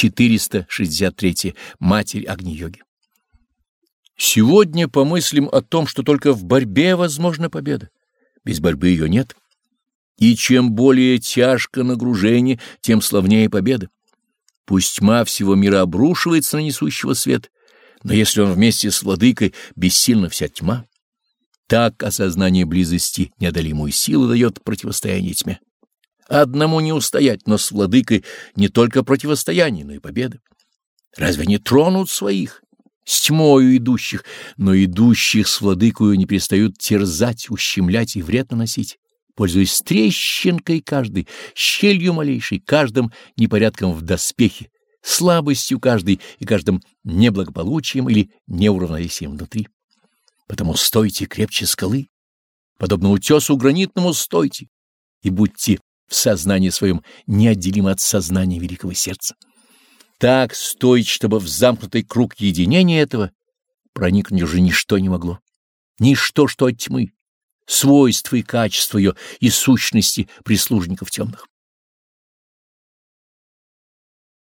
463. Матерь Агни-йоги. Сегодня помыслим о том, что только в борьбе возможна победа. Без борьбы ее нет. И чем более тяжко нагружение, тем славнее победа. Пусть тьма всего мира обрушивается на несущего свет, но если он вместе с владыкой, бессильна вся тьма. Так осознание близости неодолимую силу дает противостояние тьме. Одному не устоять, но с владыкой не только противостояние, но и победа. Разве не тронут своих, с тьмою идущих, но идущих с владыкою не перестают терзать, ущемлять и вред наносить? пользуясь трещинкой каждой, щелью малейшей, каждым непорядком в доспехе, слабостью каждой и каждым неблагополучием или неуравновесием внутри. Потому стойте крепче скалы, подобно утесу гранитному стойте, и будьте в сознании своем неотделимы от сознания великого сердца. Так стойте, чтобы в замкнутый круг единения этого проникнуть уже ничто не могло. Ничто, что от тьмы, свойства и качества ее и сущности прислужников темных.